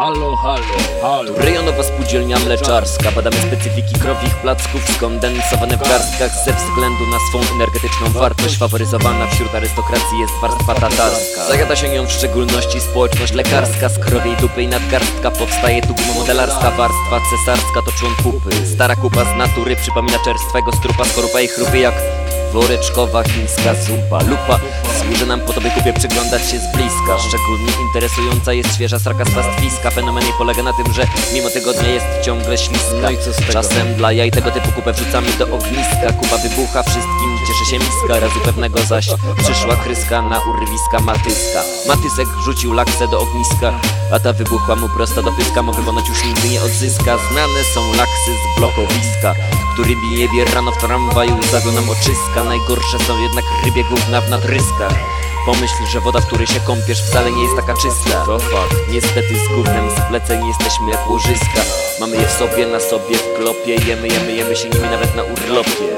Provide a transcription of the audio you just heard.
Halo, halo, halo. Rejonowa spółdzielnia mleczarska. Badamy specyfiki krowich placków skondensowane w garstkach Ze względu na swą energetyczną wartość. Faworyzowana wśród arystokracji jest warstwa tatarska. Zajada się nią w szczególności społeczność lekarska Z krowiej dupy i nadgarstka. Powstaje tu modelarska Warstwa cesarska to człon kupy Stara kupa z natury przypomina czerstwego strupa Skorupa i chrupie jak woreczkowa chińska zupa. Lupa służy nam po to, by kupie przyglądać się z bliska. Szczególnie interesująca jest świeża sraka z pastwiska Fenomen jej polega na tym, że mimo tygodnia jest ciągle śliska. No i co z tego? Czasem dla jaj tego typu kupę wrzucamy do ogniska. Kupa wybucha, wszystkim cieszy się miska. Razu pewnego zaś przyszła kryska na urwiska matyska. Matysek rzucił laksę do ogniska A ta wybuchła mu prosto do pyska. Mowy ponoć już nigdy nie odzyska. Znane są laksy z blokowiska Którymi jebie rano w tramwaju. Zago nam oczyska. Najgorsze są jednak rybie gówna w natryskach Pomyśl, że woda, w której się kąpiesz wcale nie jest taka czysta. To fakt. Niestety z gównem spleceni jesteśmy jak łożyska. Mamy je w sobie, na sobie, w klopie. Jemy, jemy, jemy się nimi nawet na urlopie